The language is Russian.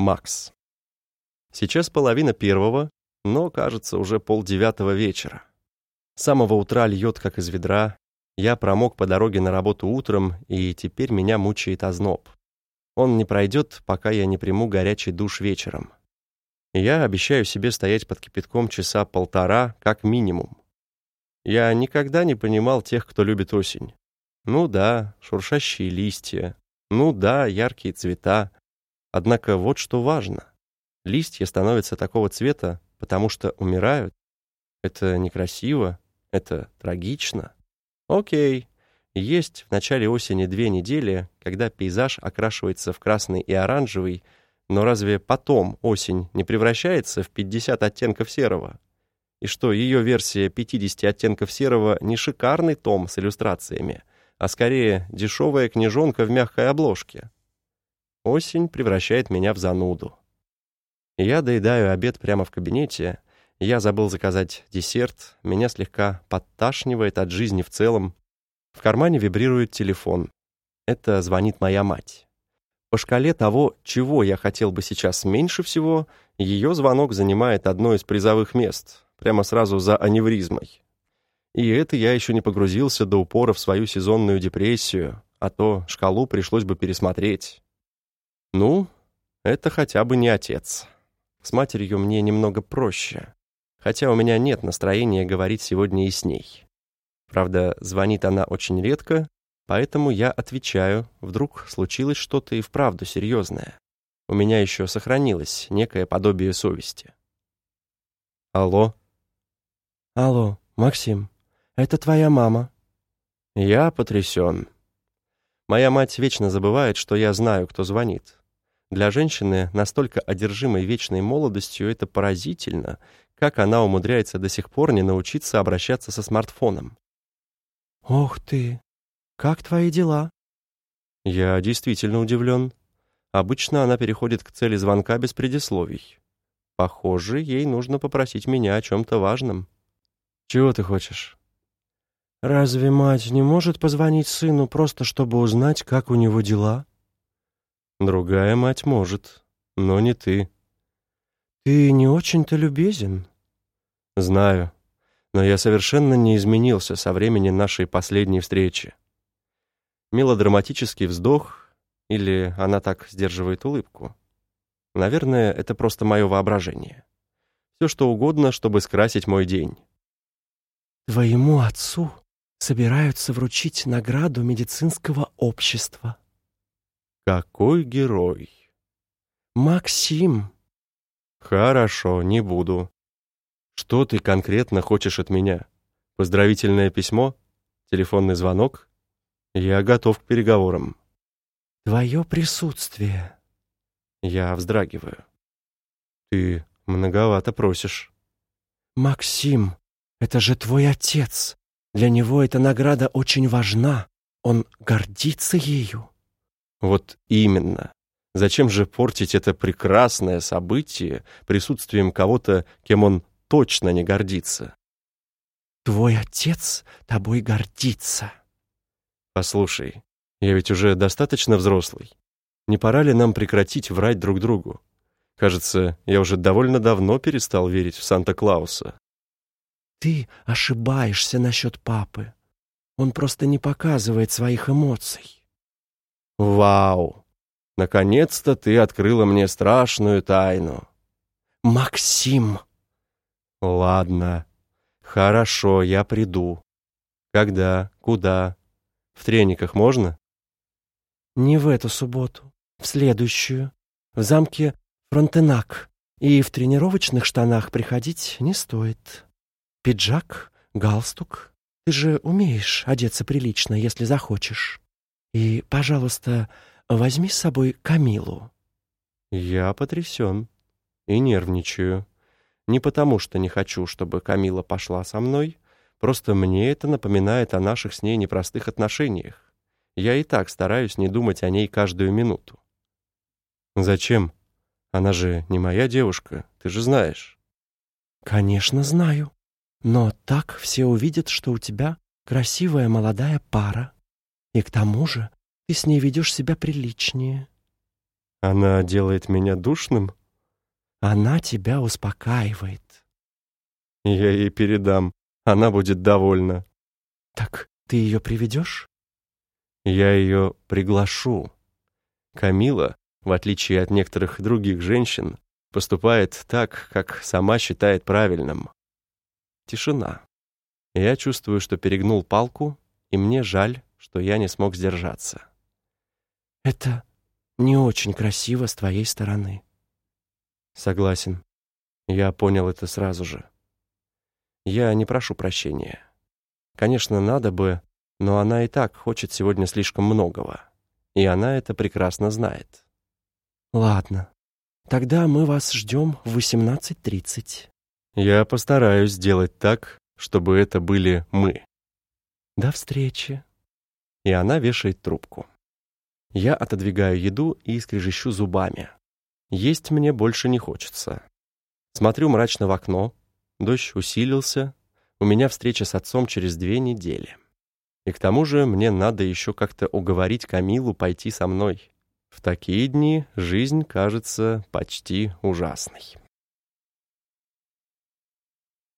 Макс. Сейчас половина первого, но, кажется, уже полдевятого вечера. С самого утра льет, как из ведра. Я промок по дороге на работу утром, и теперь меня мучает озноб. Он не пройдет, пока я не приму горячий душ вечером. Я обещаю себе стоять под кипятком часа полтора, как минимум. Я никогда не понимал тех, кто любит осень. Ну да, шуршащие листья. Ну да, яркие цвета. Однако вот что важно. Листья становятся такого цвета, потому что умирают. Это некрасиво, это трагично. Окей, есть в начале осени две недели, когда пейзаж окрашивается в красный и оранжевый, но разве потом осень не превращается в 50 оттенков серого? И что, ее версия 50 оттенков серого не шикарный том с иллюстрациями, а скорее дешевая книжонка в мягкой обложке? Осень превращает меня в зануду. Я доедаю обед прямо в кабинете. Я забыл заказать десерт. Меня слегка подташнивает от жизни в целом. В кармане вибрирует телефон. Это звонит моя мать. По шкале того, чего я хотел бы сейчас меньше всего, ее звонок занимает одно из призовых мест, прямо сразу за аневризмой. И это я еще не погрузился до упора в свою сезонную депрессию, а то шкалу пришлось бы пересмотреть. Ну, это хотя бы не отец. С матерью мне немного проще, хотя у меня нет настроения говорить сегодня и с ней. Правда, звонит она очень редко, поэтому я отвечаю, вдруг случилось что-то и вправду серьезное. У меня еще сохранилось некое подобие совести. Алло? Алло, Максим, это твоя мама. Я потрясен. Моя мать вечно забывает, что я знаю, кто звонит. Для женщины, настолько одержимой вечной молодостью, это поразительно, как она умудряется до сих пор не научиться обращаться со смартфоном. «Ох ты! Как твои дела?» Я действительно удивлен. Обычно она переходит к цели звонка без предисловий. Похоже, ей нужно попросить меня о чем-то важном. «Чего ты хочешь?» «Разве мать не может позвонить сыну просто, чтобы узнать, как у него дела?» «Другая мать может, но не ты». «Ты не очень-то любезен». «Знаю но я совершенно не изменился со времени нашей последней встречи. Мелодраматический вздох, или она так сдерживает улыбку. Наверное, это просто мое воображение. Все что угодно, чтобы скрасить мой день. Твоему отцу собираются вручить награду медицинского общества. Какой герой! Максим! Хорошо, не буду. Что ты конкретно хочешь от меня? Поздравительное письмо? Телефонный звонок? Я готов к переговорам. Твое присутствие. Я вздрагиваю. Ты многовато просишь. Максим, это же твой отец. Для него эта награда очень важна. Он гордится ею. Вот именно. Зачем же портить это прекрасное событие присутствием кого-то, кем он точно не гордится. Твой отец тобой гордится. Послушай, я ведь уже достаточно взрослый. Не пора ли нам прекратить врать друг другу? Кажется, я уже довольно давно перестал верить в Санта-Клауса. Ты ошибаешься насчет папы. Он просто не показывает своих эмоций. Вау! Наконец-то ты открыла мне страшную тайну. Максим! Ладно. Хорошо, я приду. Когда? Куда? В трениках можно? Не в эту субботу. В следующую. В замке Фронтенак. И в тренировочных штанах приходить не стоит. Пиджак, галстук. Ты же умеешь одеться прилично, если захочешь. И, пожалуйста, возьми с собой Камилу. Я потрясен и нервничаю. Не потому, что не хочу, чтобы Камила пошла со мной, просто мне это напоминает о наших с ней непростых отношениях. Я и так стараюсь не думать о ней каждую минуту. Зачем? Она же не моя девушка, ты же знаешь. Конечно, знаю. Но так все увидят, что у тебя красивая молодая пара. И к тому же ты с ней ведешь себя приличнее. Она делает меня душным? Она тебя успокаивает. Я ей передам. Она будет довольна. Так ты ее приведешь? Я ее приглашу. Камила, в отличие от некоторых других женщин, поступает так, как сама считает правильным. Тишина. Я чувствую, что перегнул палку, и мне жаль, что я не смог сдержаться. Это не очень красиво с твоей стороны. Согласен. Я понял это сразу же. Я не прошу прощения. Конечно, надо бы, но она и так хочет сегодня слишком многого. И она это прекрасно знает. Ладно. Тогда мы вас ждем в 18.30. Я постараюсь сделать так, чтобы это были мы. До встречи. И она вешает трубку. Я отодвигаю еду и скрежещу зубами. Есть мне больше не хочется. Смотрю мрачно в окно. Дождь усилился. У меня встреча с отцом через две недели. И к тому же мне надо еще как-то уговорить Камилу пойти со мной. В такие дни жизнь кажется почти ужасной.